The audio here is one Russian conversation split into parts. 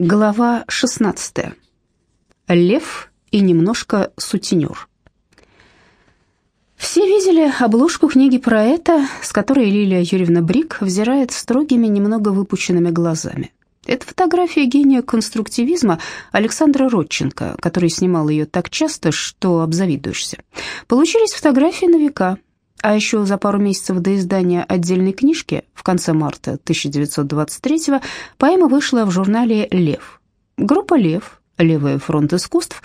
Глава 16. Лев и немножко сутенер. Все видели обложку книги про это, с которой Лилия Юрьевна Брик взирает строгими, немного выпученными глазами. Это фотография гения конструктивизма Александра Родченко, который снимал ее так часто, что обзавидуешься. Получились фотографии на века, а еще за пару месяцев до издания отдельной книжки в конце марта 1923-го поэма вышла в журнале «Лев». Группа «Лев», «Левый фронт искусств»,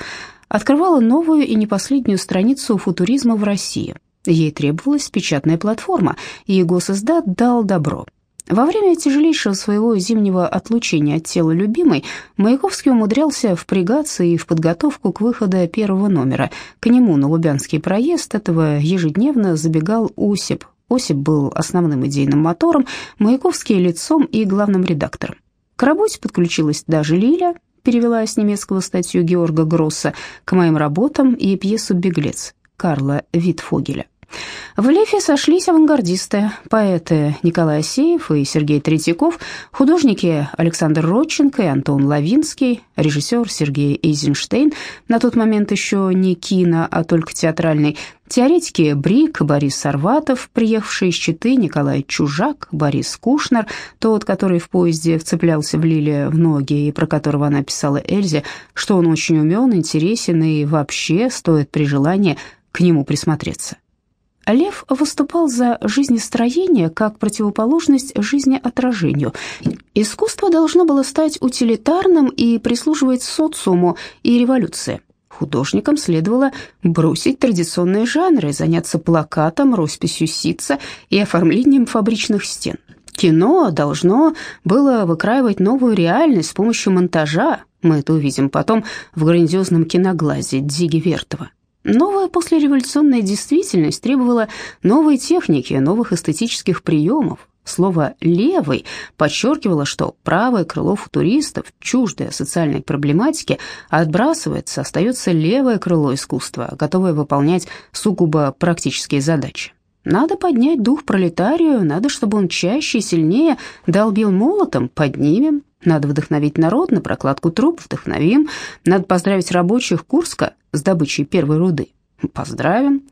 открывала новую и не последнюю страницу футуризма в России. Ей требовалась печатная платформа, и госиздат дал добро – во время тяжелейшего своего зимнего отлучения от тела любимой Маяковский умудрялся впрягаться и в подготовку к выходу первого номера. К нему на Лубянский проезд этого ежедневно забегал Осип. Осип был основным идейным мотором, Маяковский – лицом и главным редактором. К работе подключилась даже Лиля, перевела с немецкого статью Георга Гросса к моим работам и пьесу «Беглец» Карла Витфогеля. В Лефе сошлись авангардисты, поэты Николай Асеев и Сергей Третьяков, художники Александр Родченко и Антон Лавинский, режиссер Сергей Эйзенштейн, на тот момент еще не кино, а только театральный, теоретики Брик, Борис Сарватов, приехавший из Читы, Николай Чужак, Борис Кушнер, тот, который в поезде вцеплялся в Лиле в ноги и про которого она писала Эльзе, что он очень умен, интересен и вообще стоит при желании к нему присмотреться. Лев выступал за жизнестроение как противоположность жизнеотражению. Искусство должно было стать утилитарным и прислуживать социуму и революции. Художникам следовало бросить традиционные жанры, заняться плакатом, росписью ситца и оформлением фабричных стен. Кино должно было выкраивать новую реальность с помощью монтажа. Мы это увидим потом в грандиозном киноглазе Дзиги Вертова. Новая послереволюционная действительность требовала новой техники, новых эстетических приемов. Слово «левый» подчеркивало, что правое крыло футуристов, чуждое социальной проблематике, отбрасывается, остается левое крыло искусства, готовое выполнять сугубо практические задачи. Надо поднять дух пролетарию, надо, чтобы он чаще и сильнее долбил молотом, поднимем. Надо вдохновить народ на прокладку труб, вдохновим. Надо поздравить рабочих Курска с добычей первой руды. Поздравим.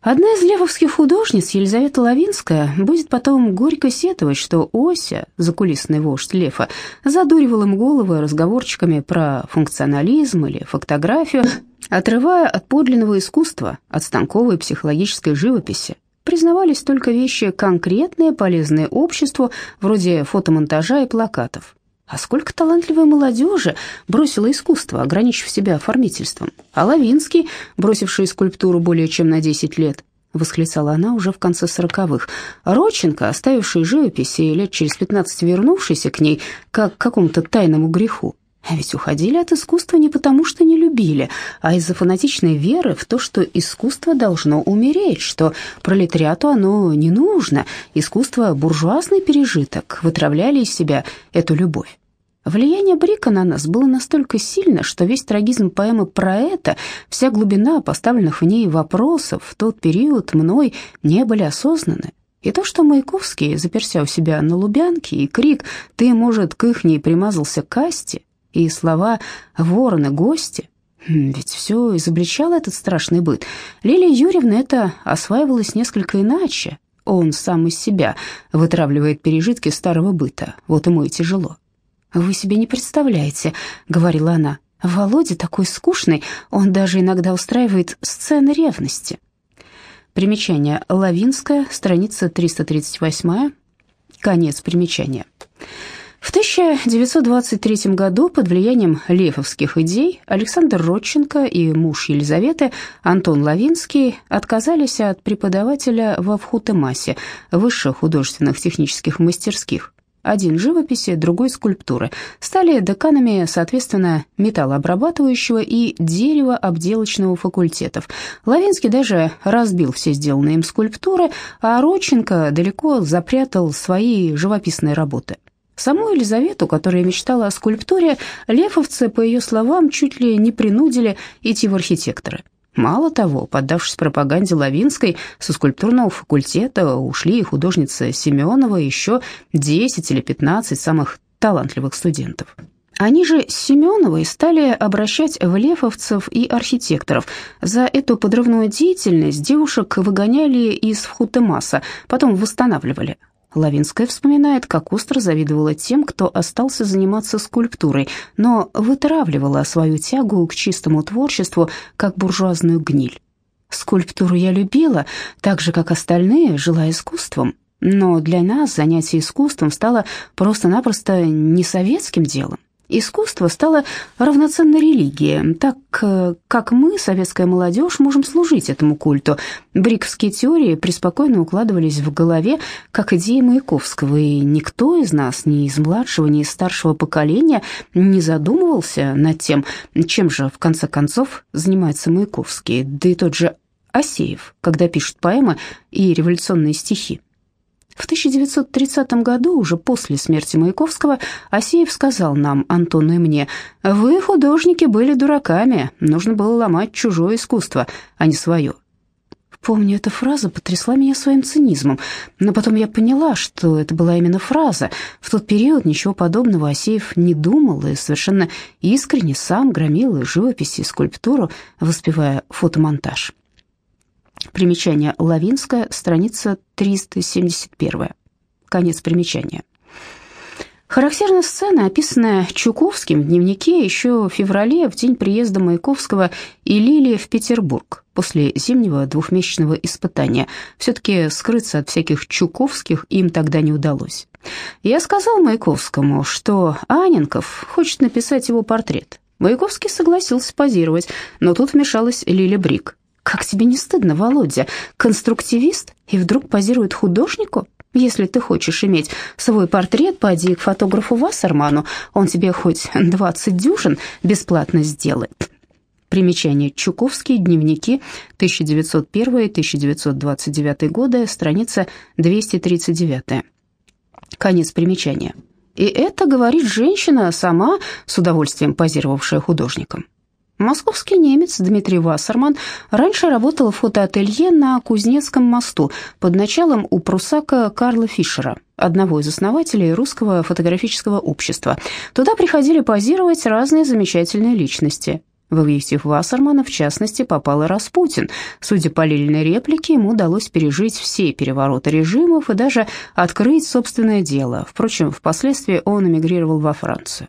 Одна из левовских художниц, Елизавета Лавинская, будет потом горько сетовать, что Ося, закулисный вождь Лефа, задуривал им головы разговорчиками про функционализм или фотографию, отрывая от подлинного искусства, от станковой психологической живописи. Признавались только вещи конкретные, полезные обществу, вроде фотомонтажа и плакатов. А сколько талантливой молодежи бросила искусство, ограничив себя оформительством. А Лавинский, бросивший скульптуру более чем на 10 лет, восклицала она уже в конце сороковых. Родченко, оставивший живопись и лет через 15 вернувшийся к ней, как к какому-то тайному греху. А ведь уходили от искусства не потому, что не любили, а из-за фанатичной веры в то, что искусство должно умереть, что пролетариату оно не нужно, искусство – буржуазный пережиток, вытравляли из себя эту любовь. Влияние Брика на нас было настолько сильно, что весь трагизм поэмы про это, вся глубина поставленных в ней вопросов в тот период мной не были осознаны. И то, что Маяковский, заперся у себя на Лубянке, и крик «ты, может, к ихней примазался касте», и слова «ворона, гости». Хм, ведь все изобличало этот страшный быт. Лилия Юрьевна это осваивалась несколько иначе. Он сам из себя вытравливает пережитки старого быта. Вот ему и тяжело. «Вы себе не представляете», — говорила она. «Володя такой скучный, он даже иногда устраивает сцены ревности». Примечание. Лавинская, страница 338, конец примечания. В 1923 году под влиянием лефовских идей Александр Родченко и муж Елизаветы Антон Лавинский отказались от преподавателя во Вхутемасе, высших художественных технических мастерских. Один живописи, другой скульптуры. Стали деканами, соответственно, металлообрабатывающего и деревообделочного факультетов. Лавинский даже разбил все сделанные им скульптуры, а Родченко далеко запрятал свои живописные работы. Саму Елизавету, которая мечтала о скульптуре, лефовцы, по ее словам, чуть ли не принудили идти в архитекторы. Мало того, поддавшись пропаганде Лавинской, со скульптурного факультета ушли и художница Семенова, еще 10 или 15 самых талантливых студентов. Они же с Семеновой стали обращать в лефовцев и архитекторов. За эту подрывную деятельность девушек выгоняли из Вхутемаса, потом восстанавливали. Лавинская вспоминает, как остро завидовала тем, кто остался заниматься скульптурой, но вытравливала свою тягу к чистому творчеству, как буржуазную гниль. Скульптуру я любила, так же, как остальные, жила искусством. Но для нас занятие искусством стало просто-напросто не советским делом. Искусство стало равноценной религией, так э, как мы, советская молодежь, можем служить этому культу. Бриковские теории преспокойно укладывались в голове, как идеи Маяковского, и никто из нас, ни из младшего, ни из старшего поколения, не задумывался над тем, чем же, в конце концов, занимается Маяковский, да и тот же Асеев, когда пишет поэмы и революционные стихи. В 1930 году, уже после смерти Маяковского, Асеев сказал нам, Антону и мне, «Вы, художники, были дураками, нужно было ломать чужое искусство, а не свое». Помню, эта фраза потрясла меня своим цинизмом, но потом я поняла, что это была именно фраза. В тот период ничего подобного Асеев не думал и совершенно искренне сам громил и живопись, и скульптуру, воспевая фотомонтаж. Примечание Лавинская, страница 371. Конец примечания. Характерна сцена, описанная Чуковским в дневнике еще в феврале, в день приезда Маяковского и Лилии в Петербург, после зимнего двухмесячного испытания. Все-таки скрыться от всяких Чуковских им тогда не удалось. Я сказал Маяковскому, что Аненков хочет написать его портрет. Маяковский согласился позировать, но тут вмешалась Лиля Брик. Как тебе не стыдно, Володя? Конструктивист и вдруг позирует художнику? Если ты хочешь иметь свой портрет, поди к фотографу Вассерману, он тебе хоть 20 дюжин бесплатно сделает. Примечание. Чуковские дневники, 1901-1929 годы, страница 239. Конец примечания. И это говорит женщина, сама с удовольствием позировавшая художником. Московский немец Дмитрий Вассерман раньше работал в фотоателье на Кузнецком мосту под началом у прусака Карла Фишера, одного из основателей русского фотографического общества. Туда приходили позировать разные замечательные личности. В объектив Вассермана, в частности, попал и Распутин. Судя по Лилиной реплике, ему удалось пережить все перевороты режимов и даже открыть собственное дело. Впрочем, впоследствии он эмигрировал во Францию.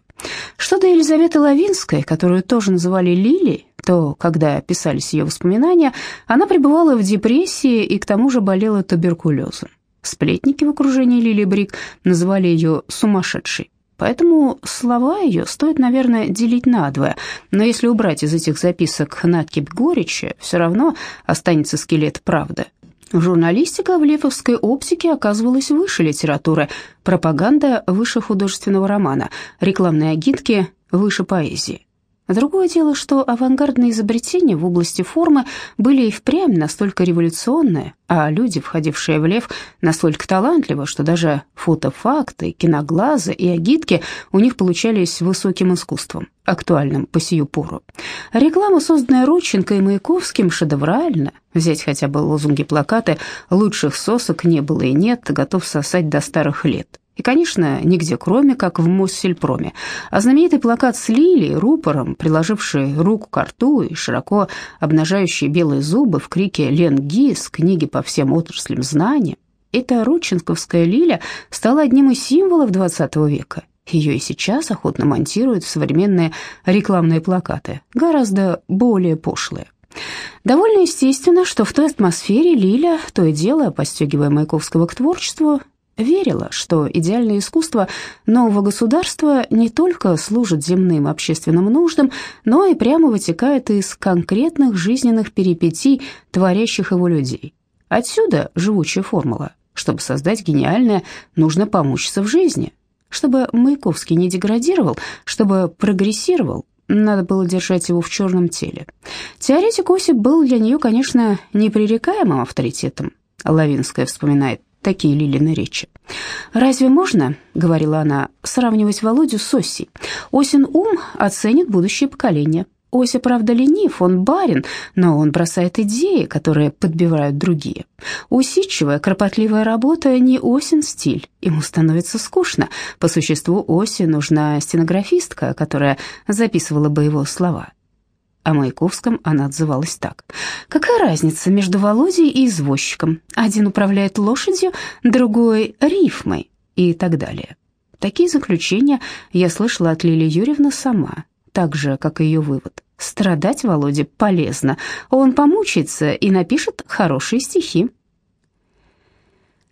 Что до Елизаветы Лавинской, которую тоже называли Лили, то, когда писались ее воспоминания, она пребывала в депрессии и к тому же болела туберкулезом. Сплетники в окружении Лили Брик называли ее «сумасшедшей». Поэтому слова ее стоит, наверное, делить надвое. Но если убрать из этих записок надкипь горечи, все равно останется скелет правды. Журналистика в лефовской оптике оказывалась выше литературы, пропаганда выше художественного романа, рекламные агитки выше поэзии. Другое дело, что авангардные изобретения в области формы были и впрямь настолько революционные, а люди, входившие в лев, настолько талантливы, что даже фотофакты, киноглазы и агитки у них получались высоким искусством, актуальным по сию пору. Реклама, созданная Родченко и Маяковским, шедевральна. Взять хотя бы лозунги-плакаты «Лучших сосок не было и нет, готов сосать до старых лет». И, конечно, нигде кроме, как в Моссельпроме. А знаменитый плакат с лилией, рупором, приложивший руку к рту и широко обнажающий белые зубы в крике «Лен Гис», книги по всем отраслям знания, эта рученковская лиля стала одним из символов XX века. Ее и сейчас охотно монтируют в современные рекламные плакаты, гораздо более пошлые. Довольно естественно, что в той атмосфере Лиля, то и дело, подстегивая Маяковского к творчеству, верила, что идеальное искусство нового государства не только служит земным общественным нуждам, но и прямо вытекает из конкретных жизненных перипетий творящих его людей. Отсюда живучая формула. Чтобы создать гениальное, нужно помучиться в жизни. Чтобы Маяковский не деградировал, чтобы прогрессировал, надо было держать его в черном теле. Теоретик Осип был для нее, конечно, непререкаемым авторитетом. Лавинская вспоминает такие Лилины речи. «Разве можно, — говорила она, — сравнивать Володю с Осей? Осин ум оценит будущее поколение, Ося, правда, ленив, он барин, но он бросает идеи, которые подбивают другие. Усидчивая, кропотливая работа не Осин стиль, ему становится скучно. По существу Оси нужна стенографистка, которая записывала бы его слова. О Маяковском она отзывалась так. «Какая разница между Володей и извозчиком? Один управляет лошадью, другой — рифмой» и так далее. Такие заключения я слышала от Лилии Юрьевны сама, так же, как и ее вывод. Страдать Володе полезно, он помучается и напишет хорошие стихи.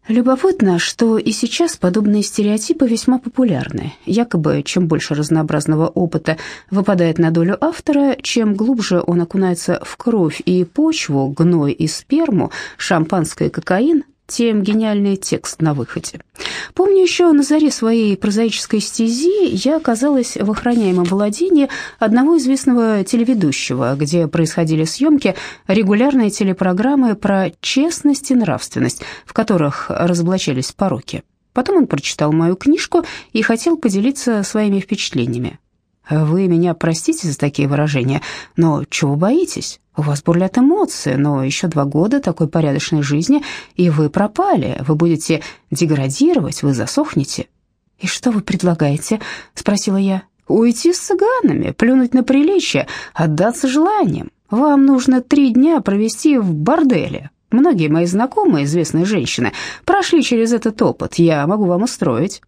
Любопытно, что и сейчас подобные стереотипы весьма популярны. Якобы, чем больше разнообразного опыта выпадает на долю автора, чем глубже он окунается в кровь и почву, гной и сперму, шампанское и кокаин, тем гениальный текст на выходе. Помню еще на заре своей прозаической стези я оказалась в охраняемом владении одного известного телеведущего, где происходили съемки регулярной телепрограммы про честность и нравственность, в которых разоблачались пороки. Потом он прочитал мою книжку и хотел поделиться своими впечатлениями. Вы меня простите за такие выражения, но чего боитесь? У вас бурлят эмоции, но еще два года такой порядочной жизни, и вы пропали. Вы будете деградировать, вы засохнете. И что вы предлагаете? спросила я. Уйти с цыганами, плюнуть на приличие, отдаться желаниям. Вам нужно три дня провести в борделе. Многие мои знакомые, известные женщины, прошли через этот опыт. Я могу вам устроить.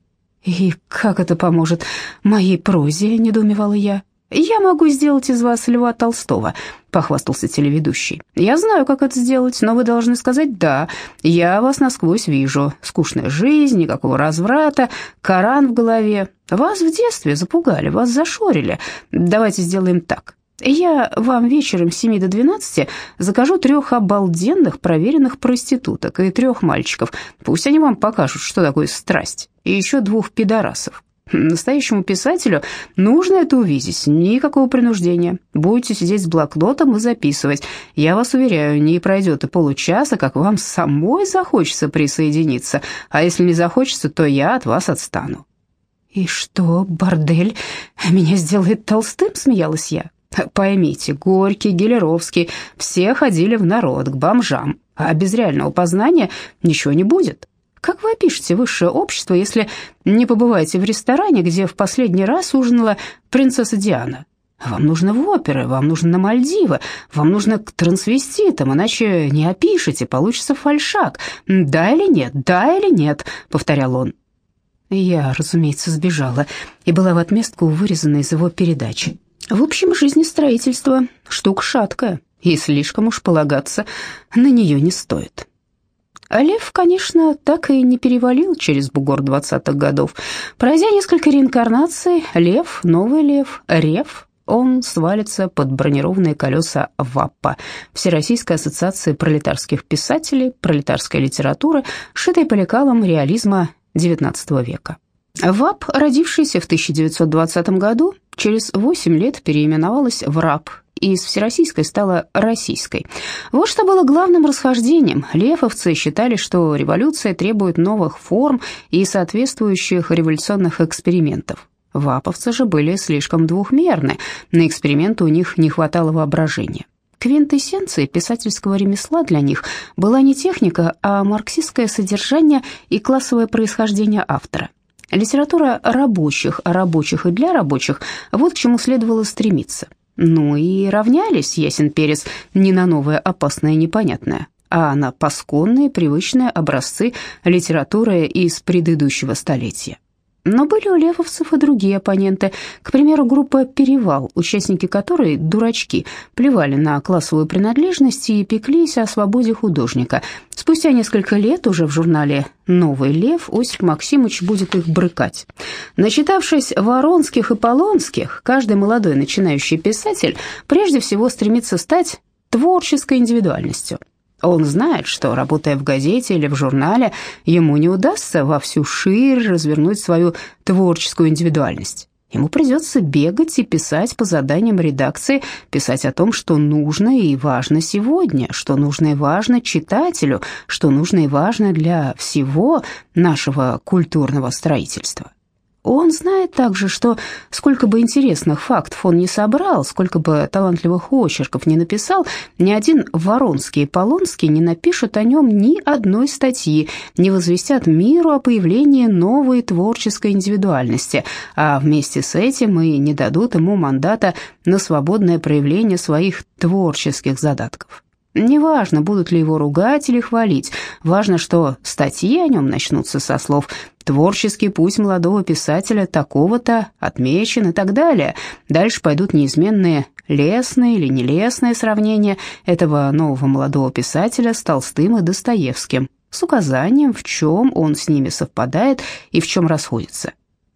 «И как это поможет моей прозе?» — недоумевала я. «Я могу сделать из вас Льва Толстого», — похвастался телеведущий. «Я знаю, как это сделать, но вы должны сказать «да». Я вас насквозь вижу. Скучная жизнь, никакого разврата, Коран в голове. Вас в детстве запугали, вас зашорили. Давайте сделаем так. Я вам вечером с 7 до 12 закажу трех обалденных проверенных проституток и трех мальчиков. Пусть они вам покажут, что такое страсть. И еще двух пидорасов. Настоящему писателю нужно это увидеть, никакого принуждения. Будете сидеть с блокнотом и записывать. Я вас уверяю, не пройдет и получаса, как вам самой захочется присоединиться. А если не захочется, то я от вас отстану». «И что, бордель меня сделает толстым?» — смеялась я. Поймите, Горький, Гелеровский, все ходили в народ, к бомжам, а без реального познания ничего не будет. Как вы опишете высшее общество, если не побываете в ресторане, где в последний раз ужинала принцесса Диана? Вам нужно в оперы, вам нужно на Мальдивы, вам нужно к трансвеститам, иначе не опишете, получится фальшак. Да или нет, да или нет, повторял он. Я, разумеется, сбежала и была в отместку вырезана из его передачи. В общем, жизнестроительство – штука шаткая, и слишком уж полагаться на нее не стоит. А Лев, конечно, так и не перевалил через бугор двадцатых годов. Пройдя несколько реинкарнаций, Лев, новый Лев, Рев, он свалится под бронированные колеса ВАПа, Всероссийской ассоциации пролетарских писателей, пролетарской литературы, шитой по лекалам реализма XIX века. ВАП, родившийся в 1920 году, через 8 лет переименовалась в РАП из всероссийской стала российской. Вот что было главным расхождением. Лефовцы считали, что революция требует новых форм и соответствующих революционных экспериментов. Ваповцы же были слишком двухмерны, на эксперименты у них не хватало воображения. Квинтэссенцией писательского ремесла для них была не техника, а марксистское содержание и классовое происхождение автора. Литература рабочих, рабочих и для рабочих – вот к чему следовало стремиться. Ну и равнялись, ясен перец, не на новое опасное непонятное, а на пасконные привычные образцы литературы из предыдущего столетия. Но были у левовцев и другие оппоненты, к примеру, группа «Перевал», участники которой, дурачки, плевали на классовую принадлежность и пеклись о свободе художника. Спустя несколько лет уже в журнале «Новый лев» Осип Максимович будет их брыкать. Начитавшись Воронских и Полонских, каждый молодой начинающий писатель прежде всего стремится стать творческой индивидуальностью. Он знает, что, работая в газете или в журнале, ему не удастся во всю ширь развернуть свою творческую индивидуальность. Ему придется бегать и писать по заданиям редакции, писать о том, что нужно и важно сегодня, что нужно и важно читателю, что нужно и важно для всего нашего культурного строительства. Он знает также, что сколько бы интересных фактов он не собрал, сколько бы талантливых очерков не написал, ни один Воронский и Полонский не напишут о нем ни одной статьи, не возвестят миру о появлении новой творческой индивидуальности, а вместе с этим и не дадут ему мандата на свободное проявление своих творческих задатков. Неважно, будут ли его ругать или хвалить, важно, что статьи о нем начнутся со слов «творческий путь молодого писателя такого-то отмечен» и так далее. Дальше пойдут неизменные лесные или нелестные сравнения этого нового молодого писателя с Толстым и Достоевским, с указанием, в чем он с ними совпадает и в чем расходится.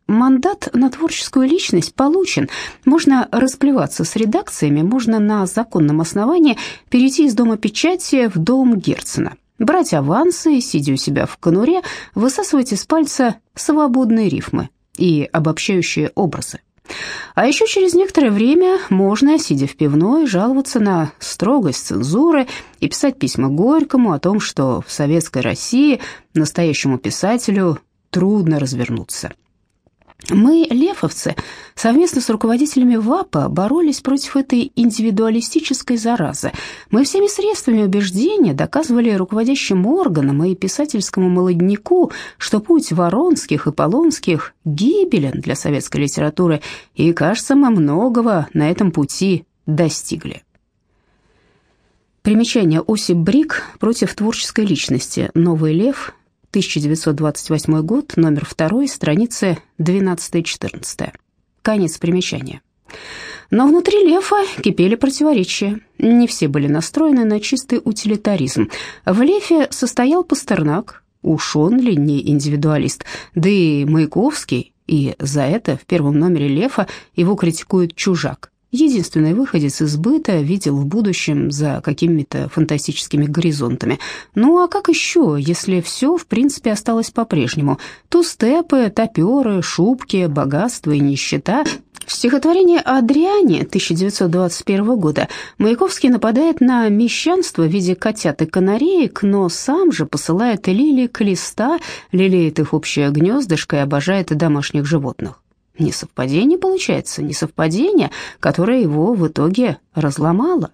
Мандат на творческую личность получен. Можно расплеваться с редакциями, можно на законном основании перейти из дома печати в дом Герцена. Брать авансы, сидя у себя в конуре, высасывать из пальца свободные рифмы и обобщающие образы. А еще через некоторое время можно, сидя в пивной, жаловаться на строгость цензуры и писать письма Горькому о том, что в советской России настоящему писателю трудно развернуться. Мы, лефовцы, совместно с руководителями ВАПа боролись против этой индивидуалистической заразы. Мы всеми средствами убеждения доказывали руководящим органам и писательскому молодняку, что путь Воронских и Полонских гибелен для советской литературы, и, кажется, мы многого на этом пути достигли. Примечание Осип Брик против творческой личности. Новый лев. 1928 год, номер 2, страницы 12-14. Конец примечания. Но внутри Лефа кипели противоречия. Не все были настроены на чистый утилитаризм. В Лефе состоял Пастернак, уж он ли не индивидуалист, да и Маяковский, и за это в первом номере Лефа его критикует чужак единственный выходец из быта, видел в будущем за какими-то фантастическими горизонтами. Ну а как еще, если все, в принципе, осталось по-прежнему? Тустепы, топеры, шубки, богатство и нищета. В стихотворении «Адриане» 1921 года Маяковский нападает на мещанство в виде котят и канареек, но сам же посылает лилии к листа, лелеет их общее гнездышко и обожает домашних животных. Несовпадение получается, несовпадение, которое его в итоге разломало.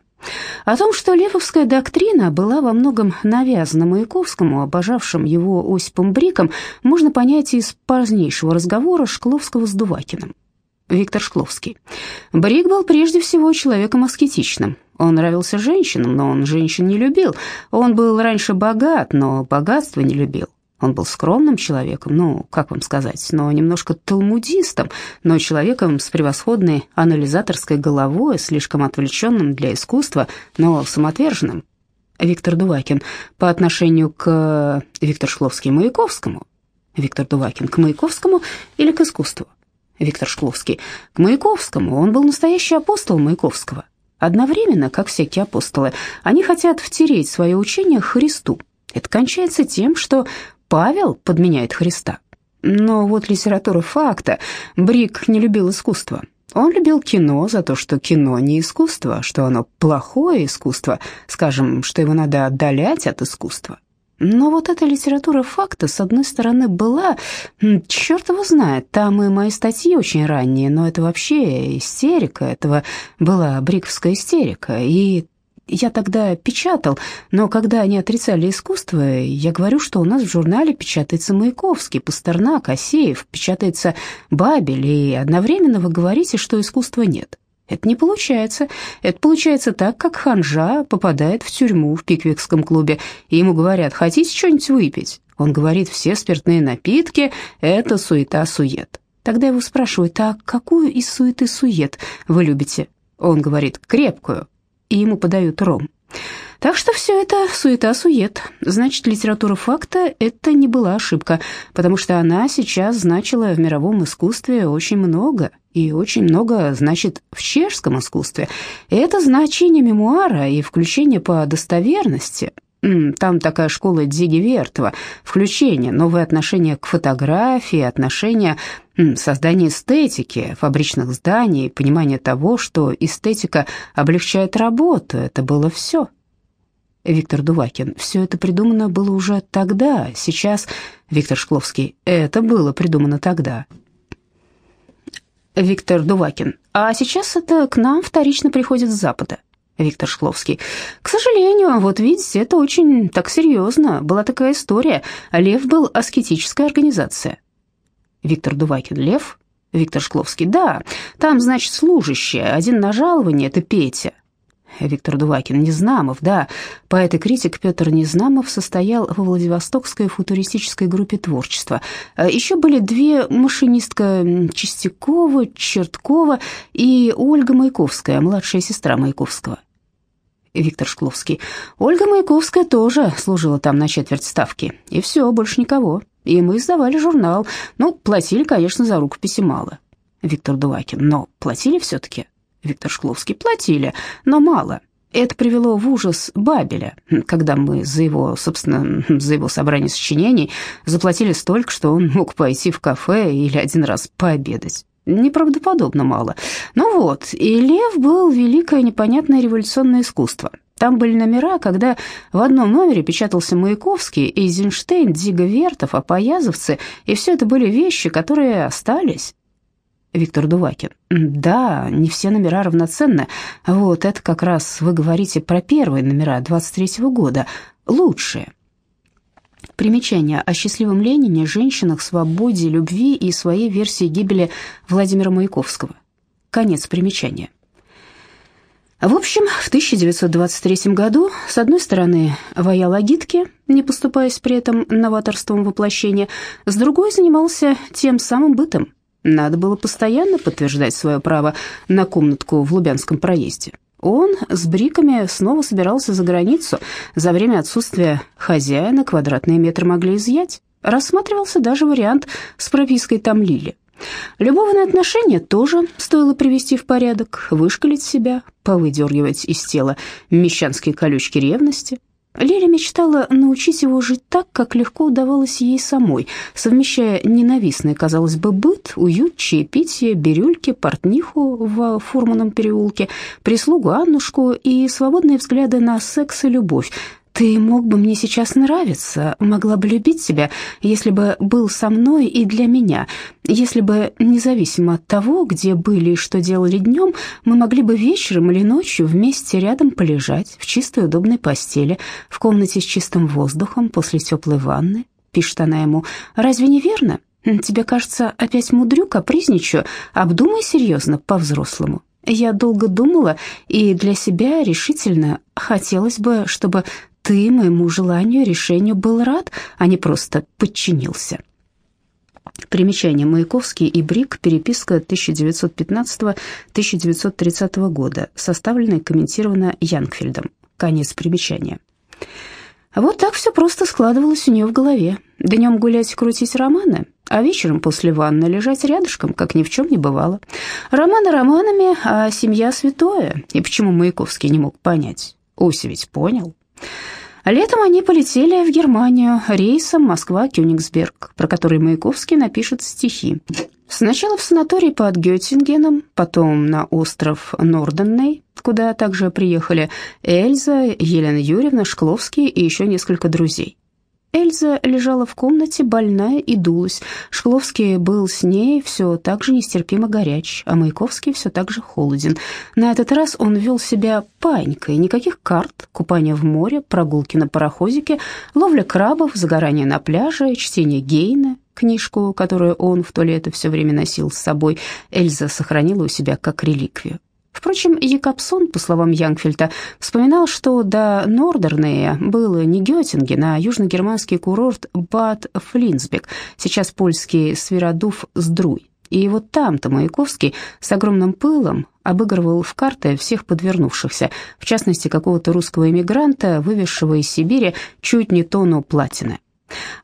О том, что левовская доктрина была во многом навязана Маяковскому, обожавшим его Осипом Бриком, можно понять из позднейшего разговора Шкловского с Дувакиным. Виктор Шкловский. Брик был прежде всего человеком аскетичным. Он нравился женщинам, но он женщин не любил. Он был раньше богат, но богатство не любил. Он был скромным человеком, ну, как вам сказать, но немножко талмудистом, но человеком с превосходной анализаторской головой, слишком отвлеченным для искусства, но самоотверженным. Виктор Дувакин по отношению к Виктор Шкловский Маяковскому. Виктор Дувакин к Маяковскому или к искусству? Виктор Шкловский к Маяковскому. Он был настоящий апостол Маяковского. Одновременно, как всякие апостолы, они хотят втереть свое учение Христу. Это кончается тем, что Павел подменяет Христа. Но вот литература факта. Брик не любил искусство. Он любил кино за то, что кино не искусство, что оно плохое искусство, скажем, что его надо отдалять от искусства. Но вот эта литература факта, с одной стороны, была, черт его знает, там и мои статьи очень ранние, но это вообще истерика, этого была бриковская истерика, и я тогда печатал, но когда они отрицали искусство, я говорю, что у нас в журнале печатается Маяковский, Пастернак, Асеев, печатается Бабель, и одновременно вы говорите, что искусства нет. Это не получается. Это получается так, как ханжа попадает в тюрьму в пиквикском клубе, и ему говорят, хотите что-нибудь выпить? Он говорит, все спиртные напитки – это суета-сует. Тогда его спрашивают, а какую из суеты-сует вы любите? Он говорит, крепкую и ему подают ром. Так что все это суета-сует. Значит, литература факта – это не была ошибка, потому что она сейчас значила в мировом искусстве очень много, и очень много значит в чешском искусстве. Это значение мемуара и включение по достоверности – там такая школа Дзиги Вертова, включение, новое отношение к фотографии, отношение создание эстетики, фабричных зданий, понимание того, что эстетика облегчает работу. Это было все. Виктор Дувакин. Все это придумано было уже тогда. Сейчас, Виктор Шкловский, это было придумано тогда. Виктор Дувакин. А сейчас это к нам вторично приходит с Запада. Виктор Шкловский. К сожалению, вот видите, это очень так серьезно. Была такая история. Лев был аскетическая организация. Виктор Дувакин. Лев? Виктор Шкловский. Да, там, значит, служащие. Один на жалование, это Петя. Виктор Дувакин. Незнамов, да. Поэт и критик Петр Незнамов состоял во Владивостокской футуристической группе творчества. А Еще были две машинистка Чистякова, Черткова и Ольга Маяковская, младшая сестра Маяковского. Виктор Шкловский. Ольга Маяковская тоже служила там на четверть ставки. И все, больше никого. И мы издавали журнал. Ну, платили, конечно, за рукописи мало. Виктор Дувакин. Но платили все-таки? Виктор Шкловский. Платили, но мало. Это привело в ужас Бабеля, когда мы за его, собственно, за его собрание сочинений заплатили столько, что он мог пойти в кафе или один раз пообедать. Неправдоподобно мало. Ну вот, и Лев был великое непонятное революционное искусство. Там были номера, когда в одном номере печатался Маяковский, Эйзенштейн, Дзига Вертов, Апоязовцы, и все это были вещи, которые остались. Виктор Дувакин. Да, не все номера равноценны. Вот это как раз вы говорите про первые номера 23-го года, лучшие. Примечание о счастливом Ленине, женщинах, свободе, любви и своей версии гибели Владимира Маяковского. Конец примечания. В общем, в 1923 году, с одной стороны, ваял агитки, не поступаясь при этом новаторством воплощения, с другой занимался тем самым бытом. Надо было постоянно подтверждать свое право на комнатку в Лубянском проезде. Он с бриками снова собирался за границу. За время отсутствия хозяина квадратные метры могли изъять. Рассматривался даже вариант с пропиской там Лили. Любовные отношения тоже стоило привести в порядок, вышкалить себя, повыдергивать из тела мещанские колючки ревности. Лиля мечтала научить его жить так, как легко удавалось ей самой, совмещая ненавистный, казалось бы, быт, уют, чаепитие, бирюльки, портниху в Фурманном переулке, прислугу Аннушку и свободные взгляды на секс и любовь, ты мог бы мне сейчас нравиться, могла бы любить тебя, если бы был со мной и для меня, если бы, независимо от того, где были и что делали днем, мы могли бы вечером или ночью вместе рядом полежать в чистой удобной постели, в комнате с чистым воздухом после теплой ванны, пишет она ему. Разве не верно? Тебе кажется, опять мудрю, капризничаю, обдумай серьезно, по-взрослому. Я долго думала, и для себя решительно хотелось бы, чтобы ты моему желанию, решению был рад, а не просто подчинился. Примечание Маяковский и Брик. Переписка 1915-1930 года. Составлена и комментирована Янгфельдом. Конец примечания. Вот так все просто складывалось у нее в голове. Днем гулять, крутить романы, а вечером после ванны лежать рядышком, как ни в чем не бывало. Романы романами, а семья святое. И почему Маяковский не мог понять? Оси ведь понял. Летом они полетели в Германию рейсом Москва-Кёнигсберг, про который Маяковский напишет стихи. Сначала в санаторий под Геттингеном, потом на остров Норденней, куда также приехали Эльза, Елена Юрьевна, Шкловский и еще несколько друзей. Эльза лежала в комнате, больная и дулась. Шкловский был с ней все так же нестерпимо горяч, а Маяковский все так же холоден. На этот раз он вел себя панькой. Никаких карт, купания в море, прогулки на пароходике, ловля крабов, загорание на пляже, чтение Гейна, книжку, которую он в то лето все время носил с собой, Эльза сохранила у себя как реликвию. Впрочем, Якобсон, по словам Янгфельта, вспоминал, что до Нордернея был не Геттинген, а южногерманский курорт Бад Флинсбек, сейчас польский Свиродув-Здруй. И вот там-то Маяковский с огромным пылом обыгрывал в карты всех подвернувшихся, в частности, какого-то русского эмигранта, вывезшего из Сибири чуть не тонну платины.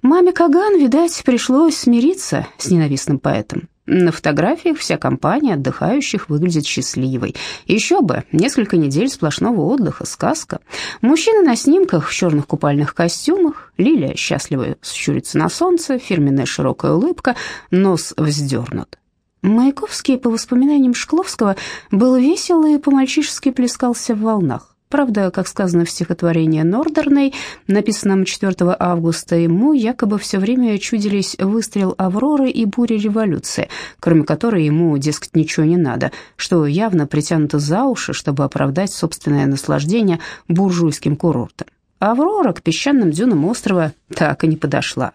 Маме Каган, видать, пришлось смириться с ненавистным поэтом. На фотографиях вся компания отдыхающих выглядит счастливой. Еще бы, несколько недель сплошного отдыха, сказка. Мужчины на снимках в черных купальных костюмах, Лилия счастливо щурится на солнце, фирменная широкая улыбка, нос вздернут. Маяковский, по воспоминаниям Шкловского, был весел и по-мальчишески плескался в волнах Правда, как сказано в стихотворении Нордерной, написанном 4 августа, ему якобы все время чудились выстрел Авроры и буря революции, кроме которой ему, дескать, ничего не надо, что явно притянуто за уши, чтобы оправдать собственное наслаждение буржуйским курортом. Аврора к песчаным дюнам острова так и не подошла.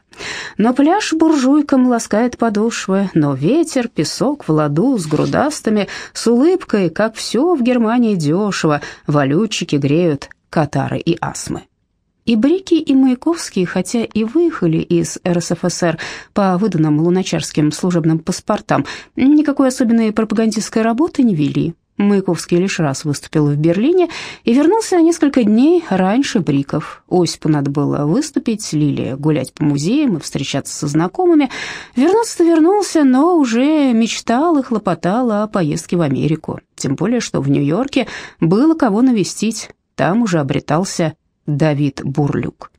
Но пляж буржуйкам ласкает подошвы, но ветер, песок в ладу с грудастыми, с улыбкой, как все в Германии дешево, валютчики греют катары и астмы. И Брики, и Маяковский, хотя и выехали из РСФСР по выданным луначарским служебным паспортам, никакой особенной пропагандистской работы не вели. Маяковский лишь раз выступил в Берлине и вернулся на несколько дней раньше Бриков. Осипу надо было выступить, Лилия гулять по музеям и встречаться со знакомыми. Вернуться-то вернулся, но уже мечтал и хлопотал о поездке в Америку. Тем более, что в Нью-Йорке было кого навестить. Там уже обретался Давид Бурлюк.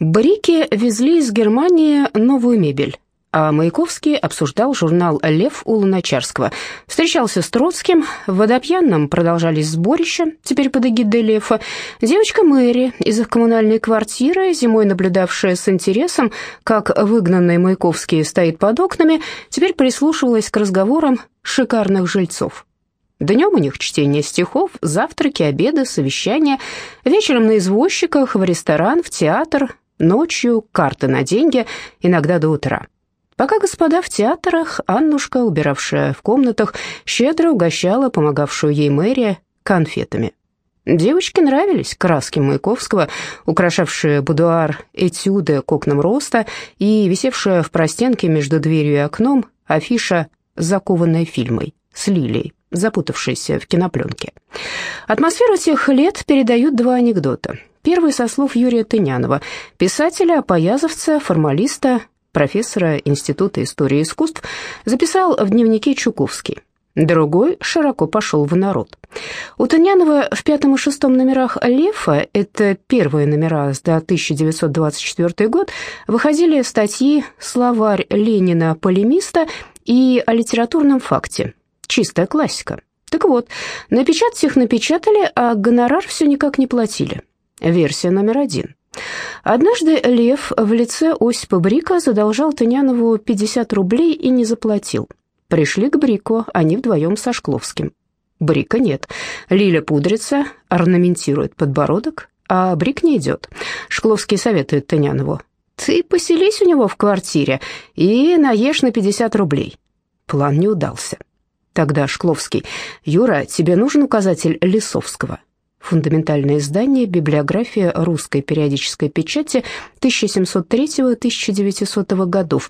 Брики везли из Германии новую мебель а Маяковский обсуждал журнал «Лев» у Луначарского. Встречался с Троцким, в Водопьянном продолжались сборища, теперь под эгидой Лефа. Девочка Мэри из их коммунальной квартиры, зимой наблюдавшая с интересом, как выгнанный Маяковский стоит под окнами, теперь прислушивалась к разговорам шикарных жильцов. Днем у них чтение стихов, завтраки, обеды, совещания, вечером на извозчиках, в ресторан, в театр, ночью карты на деньги, иногда до утра. Пока господа в театрах, Аннушка, убиравшая в комнатах, щедро угощала помогавшую ей Мэри конфетами. Девочке нравились краски Маяковского, украшавшие будуар этюды к окнам роста и висевшая в простенке между дверью и окном афиша «Закованная фильмой» с лилией, запутавшейся в кинопленке. Атмосферу тех лет передают два анекдота. Первый со слов Юрия Тынянова, писателя, поязовца, формалиста, профессора Института истории искусств, записал в дневнике Чуковский. Другой широко пошел в народ. У Тынянова в пятом и шестом номерах «Лефа», это первые номера за 1924 год, выходили статьи «Словарь Ленина-полемиста» и о литературном факте. Чистая классика. Так вот, напечатать их напечатали, а гонорар все никак не платили. Версия номер один. Однажды Лев в лице Осипа Брика задолжал Тынянову 50 рублей и не заплатил. Пришли к Брику, они вдвоем со Шкловским. Брика нет. Лиля пудрится, орнаментирует подбородок, а Брик не идет. Шкловский советует Тынянову. «Ты поселись у него в квартире и наешь на 50 рублей». План не удался. Тогда Шкловский. «Юра, тебе нужен указатель Лисовского?» Фундаментальное издание «Библиография русской периодической печати 1703-1900 годов»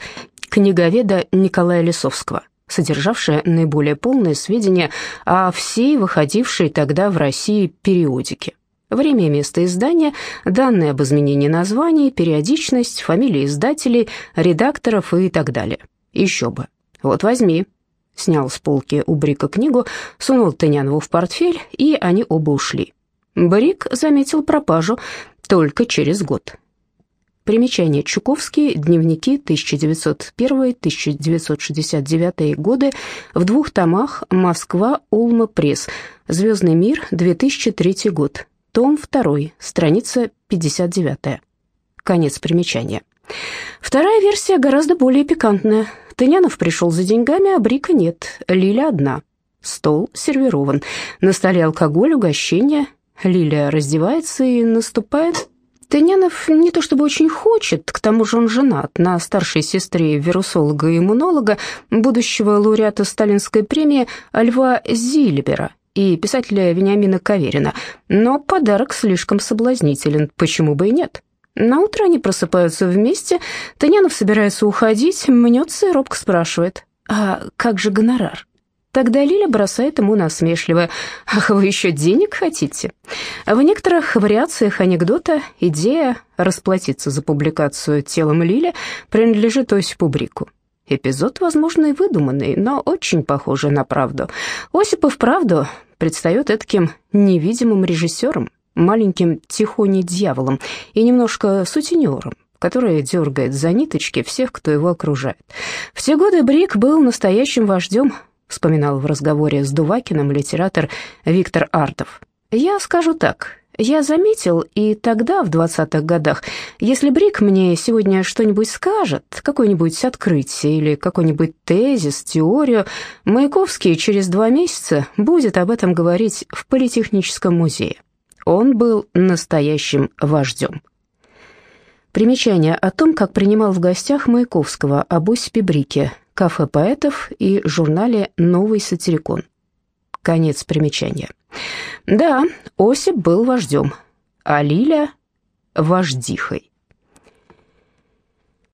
книговеда Николая Лисовского, содержавшая наиболее полные сведения о всей выходившей тогда в России периодике. Время и место издания, данные об изменении названий, периодичность, фамилии издателей, редакторов и так далее. Еще бы. Вот возьми. Снял с полки у Брика книгу, сунул Тынянову в портфель, и они оба ушли. Брик заметил пропажу только через год. Примечание. Чуковский, дневники. 1901-1969 годы, в двух томах. «Москва, Улма, Пресс», «Звездный мир», 2003 год, том 2, страница 59. Конец примечания. Вторая версия гораздо более пикантная. Тынянов пришел за деньгами, а Брика нет, Лиля одна. Стол сервирован, на столе алкоголь, угощение – Лилия раздевается и наступает. Тынянов не то чтобы очень хочет, к тому же он женат на старшей сестре вирусолога и иммунолога, будущего лауреата Сталинской премии Льва Зильбера и писателя Вениамина Каверина, но подарок слишком соблазнителен, почему бы и нет. На утро они просыпаются вместе, Тынянов собирается уходить, мнется и робко спрашивает, «А как же гонорар?» Тогда Лиля бросает ему насмешливо. «Ах, вы еще денег хотите?» В некоторых вариациях анекдота идея расплатиться за публикацию телом Лили принадлежит Осипу Брику. Эпизод, возможно, и выдуманный, но очень похожий на правду. Осипов правду предстает таким невидимым режиссером, маленьким тихоней дьяволом и немножко сутенером, который дергает за ниточки всех, кто его окружает. В те годы Брик был настоящим вождем вспоминал в разговоре с Дувакиным литератор Виктор Артов. «Я скажу так, я заметил и тогда, в двадцатых годах, если Брик мне сегодня что-нибудь скажет, какое-нибудь открытие или какой-нибудь тезис, теорию, Маяковский через два месяца будет об этом говорить в Политехническом музее. Он был настоящим вождем. Примечание о том, как принимал в гостях Маяковского об Осипе Брике, кафе поэтов и журнале «Новый сатирикон». Конец примечания. Да, Осип был вождем, а Лиля — вождихой.